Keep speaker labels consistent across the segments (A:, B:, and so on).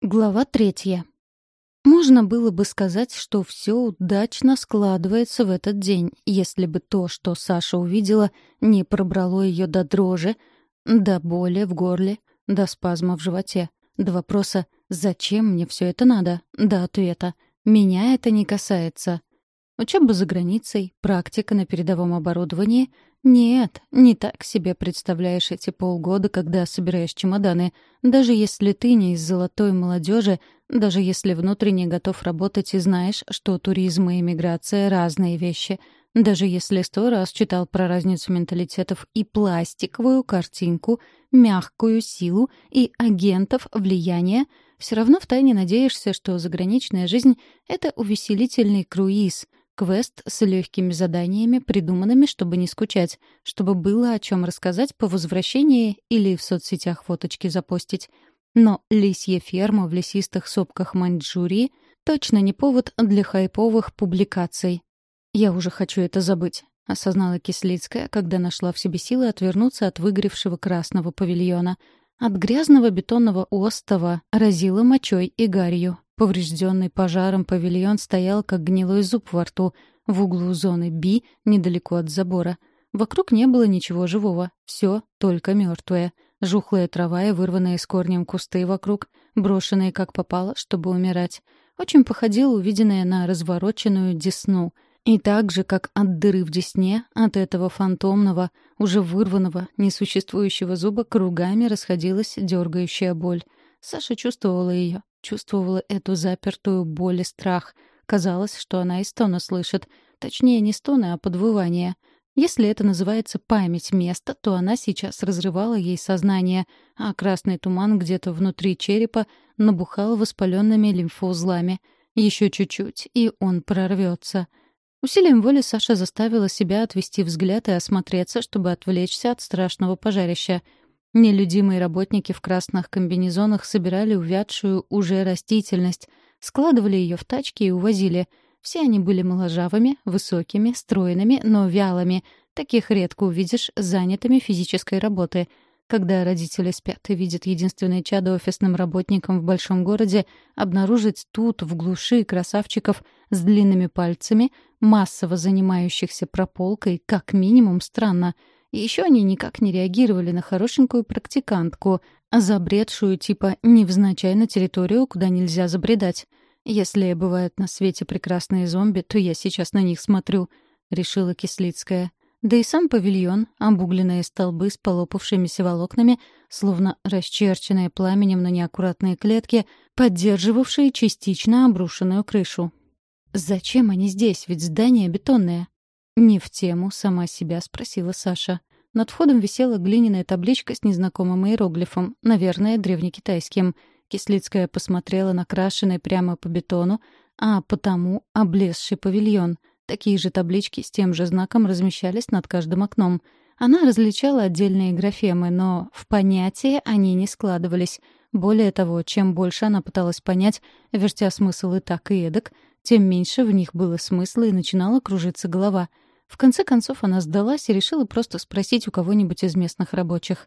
A: Глава третья. Можно было бы сказать, что все удачно складывается в этот день, если бы то, что Саша увидела, не пробрало ее до дрожи, до боли в горле, до спазма в животе, до вопроса «Зачем мне все это надо?» до ответа «Меня это не касается». Учеба за границей, практика на передовом оборудовании — нет, не так себе представляешь эти полгода, когда собираешь чемоданы. Даже если ты не из золотой молодежи, даже если внутренне готов работать и знаешь, что туризм и иммиграция — разные вещи, даже если сто раз читал про разницу менталитетов и пластиковую картинку, мягкую силу и агентов влияния, все равно втайне надеешься, что заграничная жизнь — это увеселительный круиз — Квест с легкими заданиями, придуманными, чтобы не скучать, чтобы было о чем рассказать по возвращении или в соцсетях фоточки запостить. Но лисья ферма в лесистых сопках Маньчжурии точно не повод для хайповых публикаций. «Я уже хочу это забыть», — осознала Кислицкая, когда нашла в себе силы отвернуться от выгоревшего красного павильона. От грязного бетонного остова разило мочой и гарью. Поврежденный пожаром павильон стоял, как гнилой зуб во рту, в углу зоны Би, недалеко от забора. Вокруг не было ничего живого, все только мертвое. Жухлая трава и вырванные с корнем кусты вокруг, брошенные как попало, чтобы умирать. Очень походило увиденное на развороченную десну. И так же, как от дыры в десне, от этого фантомного, уже вырванного, несуществующего зуба кругами расходилась дергающая боль. Саша чувствовала ее, Чувствовала эту запертую боль и страх. Казалось, что она и стона слышит. Точнее, не стоны, а подвывание. Если это называется память места, то она сейчас разрывала ей сознание, а красный туман где-то внутри черепа набухал воспаленными лимфоузлами. Еще чуть-чуть, и он прорвется. Усилием воли Саша заставила себя отвести взгляд и осмотреться, чтобы отвлечься от страшного пожарища — Нелюдимые работники в красных комбинезонах собирали увядшую уже растительность, складывали ее в тачки и увозили. Все они были моложавыми, высокими, стройными, но вялыми. Таких редко увидишь занятыми физической работой. Когда родители спят и видят единственное чадо офисным работникам в большом городе, обнаружить тут, в глуши, красавчиков с длинными пальцами, массово занимающихся прополкой, как минимум странно — и еще они никак не реагировали на хорошенькую практикантку, забредшую типа невзначай на территорию, куда нельзя забредать. Если бывают на свете прекрасные зомби, то я сейчас на них смотрю, — решила Кислицкая. Да и сам павильон, обугленные столбы с полопавшимися волокнами, словно расчерченные пламенем на неаккуратные клетки, поддерживавшие частично обрушенную крышу. «Зачем они здесь? Ведь здание бетонное». «Не в тему», — сама себя спросила Саша. Над входом висела глиняная табличка с незнакомым иероглифом, наверное, древнекитайским. Кислицкая посмотрела на крашеный прямо по бетону, а потому облезший павильон. Такие же таблички с тем же знаком размещались над каждым окном. Она различала отдельные графемы, но в понятие они не складывались. Более того, чем больше она пыталась понять, вертя смысл и так, и эдак, тем меньше в них было смысла и начинала кружиться голова — в конце концов она сдалась и решила просто спросить у кого-нибудь из местных рабочих.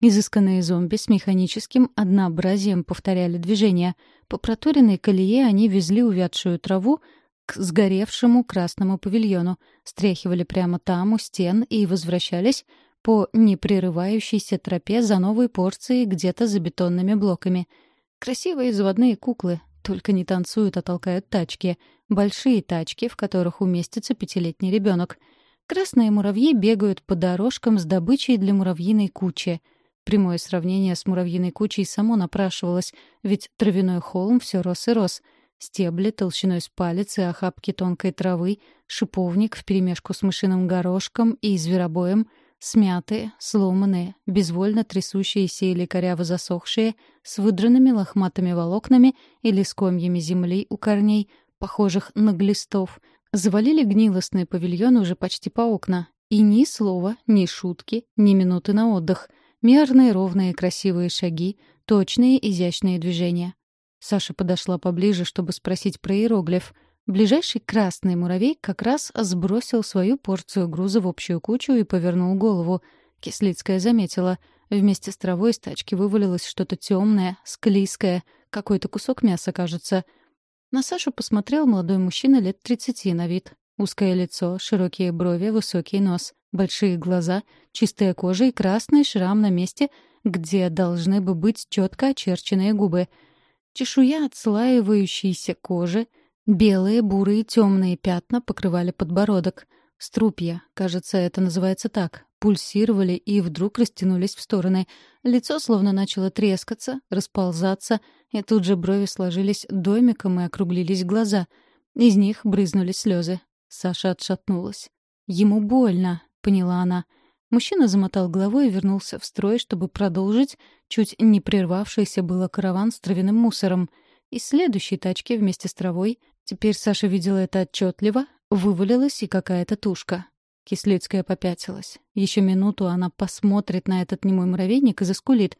A: Изысканные зомби с механическим однообразием повторяли движения. По проторенной колее они везли увядшую траву к сгоревшему красному павильону, стряхивали прямо там, у стен, и возвращались по непрерывающейся тропе за новой порцией где-то за бетонными блоками. Красивые заводные куклы, только не танцуют, а толкают тачки. Большие тачки, в которых уместится пятилетний ребенок. Красные муравьи бегают по дорожкам с добычей для муравьиной кучи. Прямое сравнение с муравьиной кучей само напрашивалось, ведь травяной холм все рос и рос. Стебли толщиной с палец и охапки тонкой травы, шиповник вперемешку с мышиным горошком и зверобоем — Смятые, сломанные, безвольно трясущиеся или коряво засохшие, с выдранными лохматыми волокнами или с комьями земли у корней, похожих на глистов, завалили гнилостный павильон уже почти по окна. И ни слова, ни шутки, ни минуты на отдых. Мерные, ровные, красивые шаги, точные, изящные движения. Саша подошла поближе, чтобы спросить про иероглиф — Ближайший красный муравей как раз сбросил свою порцию груза в общую кучу и повернул голову. Кислицкая заметила. Вместе с травой из тачки вывалилось что-то темное, склизкое, какой-то кусок мяса, кажется. На Сашу посмотрел молодой мужчина лет тридцати на вид. Узкое лицо, широкие брови, высокий нос, большие глаза, чистая кожа и красный шрам на месте, где должны бы быть четко очерченные губы. Чешуя отслаивающейся кожи, белые, бурые, темные пятна покрывали подбородок. Струпья, кажется, это называется так, пульсировали и вдруг растянулись в стороны. Лицо словно начало трескаться, расползаться, и тут же брови сложились домиком и округлились глаза. Из них брызнули слезы. Саша отшатнулась. «Ему больно», — поняла она. Мужчина замотал головой и вернулся в строй, чтобы продолжить чуть не прервавшийся было караван с травяным мусором. Из следующей тачки вместе с травой, теперь Саша видела это отчетливо, вывалилась и какая-то тушка. Кислицкая попятилась. Еще минуту она посмотрит на этот немой муравейник и заскулит.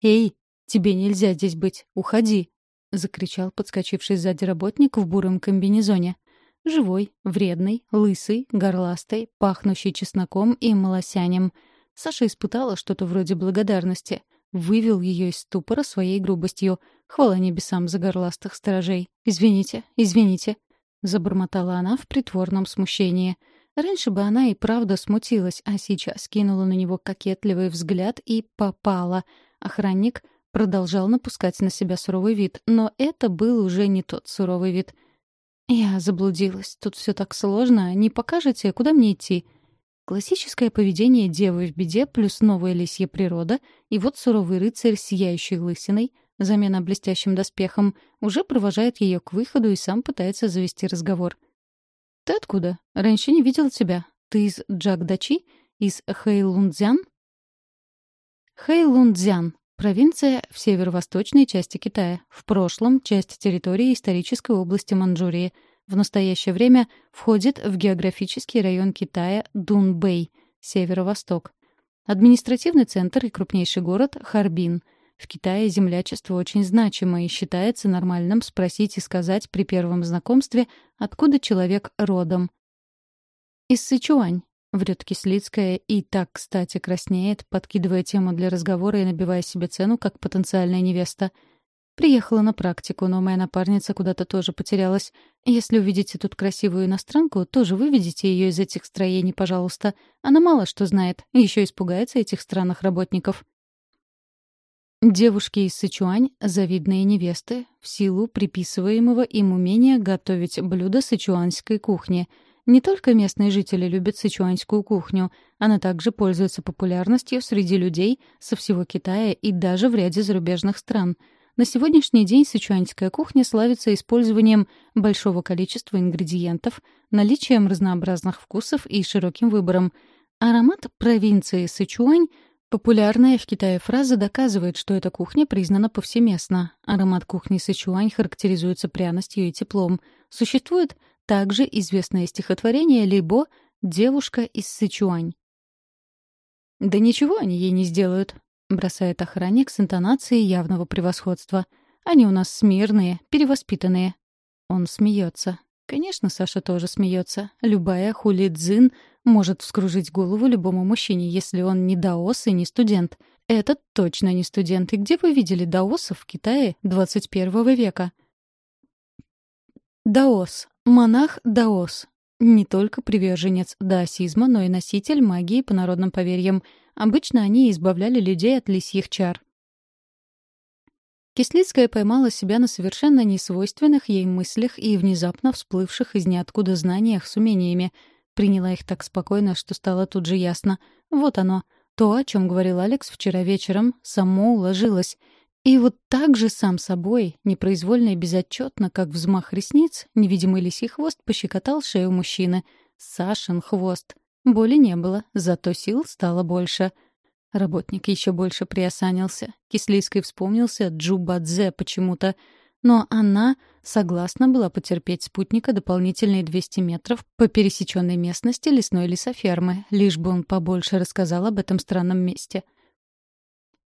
A: «Эй, тебе нельзя здесь быть, уходи!» — закричал подскочивший сзади работник в буром комбинезоне. Живой, вредный, лысый, горластый, пахнущий чесноком и малосянем. Саша испытала что-то вроде благодарности. Вывел ее из ступора своей грубостью. Хвала небесам за горластых сторожей. «Извините, извините», — забормотала она в притворном смущении. Раньше бы она и правда смутилась, а сейчас кинула на него кокетливый взгляд и попала. Охранник продолжал напускать на себя суровый вид, но это был уже не тот суровый вид — «Я заблудилась. Тут все так сложно. Не покажете, куда мне идти?» Классическое поведение девы в беде плюс новая лисья природа, и вот суровый рыцарь, сияющий лысиной, замена блестящим доспехом, уже провожает ее к выходу и сам пытается завести разговор. «Ты откуда? Раньше не видел тебя. Ты из Джагдачи? Из Хэйлунцзян?» Хэйлунцзян Провинция в северо-восточной части Китая. В прошлом — часть территории исторической области Манчжурии. В настоящее время входит в географический район Китая Дунбэй, северо-восток. Административный центр и крупнейший город — Харбин. В Китае землячество очень значимо и считается нормальным спросить и сказать при первом знакомстве, откуда человек родом. Из Сычуань, Врет Кислицкая и так, кстати, краснеет, подкидывая тему для разговора и набивая себе цену как потенциальная невеста. Приехала на практику, но моя напарница куда-то тоже потерялась. Если увидите тут красивую иностранку, тоже выведите ее из этих строений, пожалуйста. Она мало что знает, еще испугается этих странных работников. Девушки из Сычуань — завидные невесты, в силу приписываемого им умения готовить блюда сычуанской кухни — не только местные жители любят сычуанскую кухню, она также пользуется популярностью среди людей со всего Китая и даже в ряде зарубежных стран. На сегодняшний день сычуанская кухня славится использованием большого количества ингредиентов, наличием разнообразных вкусов и широким выбором. Аромат провинции Сычуань Популярная в Китае фраза доказывает, что эта кухня признана повсеместно. Аромат кухни Сычуань характеризуется пряностью и теплом. Существует также известное стихотворение Либо «Девушка из Сычуань». «Да ничего они ей не сделают», — бросает охранник с интонацией явного превосходства. «Они у нас смирные, перевоспитанные». Он смеется. Конечно, Саша тоже смеется. Любая хулидзин может вскружить голову любому мужчине, если он не даос и не студент. Этот точно не студент. И где вы видели даосов в Китае 21 века? Даос. Монах Даос. Не только приверженец даосизма, но и носитель магии по народным поверьям. Обычно они избавляли людей от лисьих чар. Кислицкая поймала себя на совершенно несвойственных ей мыслях и внезапно всплывших из ниоткуда знаниях с умениями. Приняла их так спокойно, что стало тут же ясно. Вот оно. То, о чем говорил Алекс вчера вечером, само уложилось — и вот так же сам собой, непроизвольно и безотчетно, как взмах ресниц, невидимый лисий хвост пощекотал шею мужчины. Сашин хвост. Боли не было, зато сил стало больше. Работник еще больше приосанился. Кислицкой вспомнился Джубадзе почему-то. Но она согласна была потерпеть спутника дополнительные 200 метров по пересеченной местности лесной лесофермы, лишь бы он побольше рассказал об этом странном месте.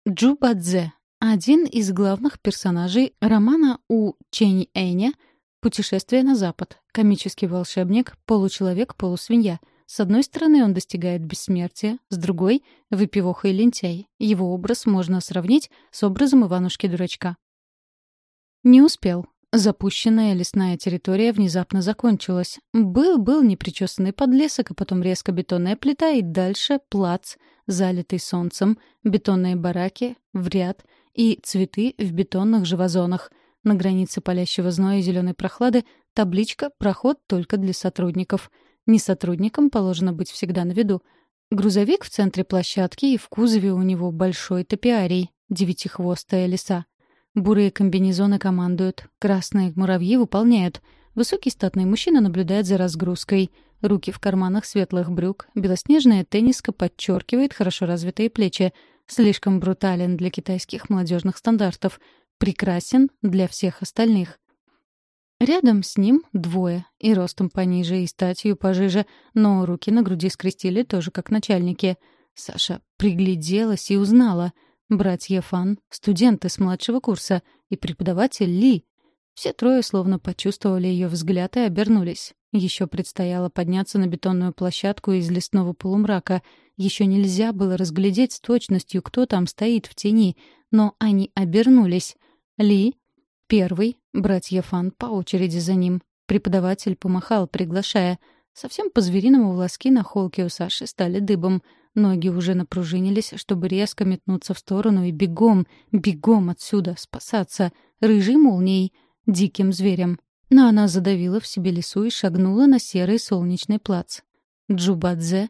A: Джубадзе один из главных персонажей романа У Чэнь Эня «Путешествие на запад». Комический волшебник, получеловек-полусвинья. С одной стороны, он достигает бессмертия, с другой — выпивоха и лентяй. Его образ можно сравнить с образом Иванушки-дурачка. Не успел. Запущенная лесная территория внезапно закончилась. Был-был непричесанный подлесок, а потом резко бетонная плита, и дальше плац, залитый солнцем, бетонные бараки в ряд и цветы в бетонных же вазонах. На границе палящего зноя и зеленой прохлады табличка «Проход только для сотрудников». Не сотрудникам положено быть всегда на виду. Грузовик в центре площадки, и в кузове у него большой топиарий, девятихвостая лиса. Бурые комбинезоны командуют, красные муравьи выполняют. Высокий статный мужчина наблюдает за разгрузкой. Руки в карманах светлых брюк, белоснежная тенниска подчеркивает хорошо развитые плечи. Слишком брутален для китайских молодежных стандартов. Прекрасен для всех остальных. Рядом с ним двое, и ростом пониже, и статью пожиже, но руки на груди скрестили тоже как начальники. Саша пригляделась и узнала — Братья Фан, студенты с младшего курса, и преподаватель Ли. Все трое словно почувствовали ее взгляд и обернулись. Еще предстояло подняться на бетонную площадку из лесного полумрака. Еще нельзя было разглядеть с точностью, кто там стоит в тени, но они обернулись. Ли — первый, братья Фан по очереди за ним. Преподаватель помахал, приглашая. Совсем по-звериному волоски на холке у Саши стали дыбом — Ноги уже напружинились, чтобы резко метнуться в сторону и бегом, бегом отсюда, спасаться, рыжей молнией, диким зверем. Но она задавила в себе лесу и шагнула на серый солнечный плац. Джубадзе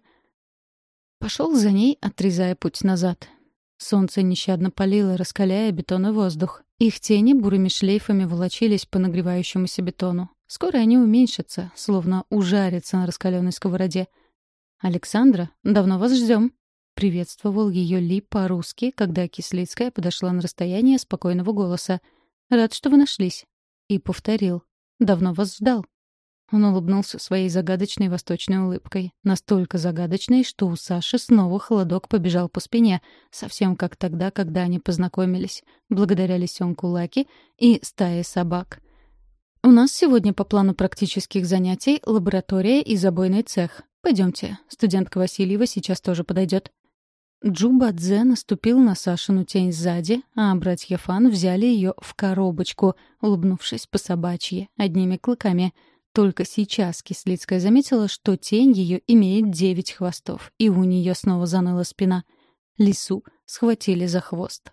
A: пошел за ней, отрезая путь назад. Солнце нещадно палило, раскаляя бетон и воздух. Их тени бурыми шлейфами волочились по нагревающемуся бетону. Скоро они уменьшатся, словно ужарятся на раскаленной сковороде — «Александра, давно вас ждем», — приветствовал ее Ли по-русски, когда Кислицкая подошла на расстояние спокойного голоса. «Рад, что вы нашлись». И повторил. «Давно вас ждал». Он улыбнулся своей загадочной восточной улыбкой. Настолько загадочной, что у Саши снова холодок побежал по спине, совсем как тогда, когда они познакомились, благодаря лисенку Лаки и стае собак. «У нас сегодня по плану практических занятий лаборатория и забойный цех. Пойдемте, студентка Васильева сейчас тоже подойдет. Джуба Дзе наступил на Сашину тень сзади, а братья Фан взяли ее в коробочку, улыбнувшись по собачьи, одними клыками. Только сейчас Кислицкая заметила, что тень ее имеет девять хвостов, и у нее снова заныла спина. Лису схватили за хвост.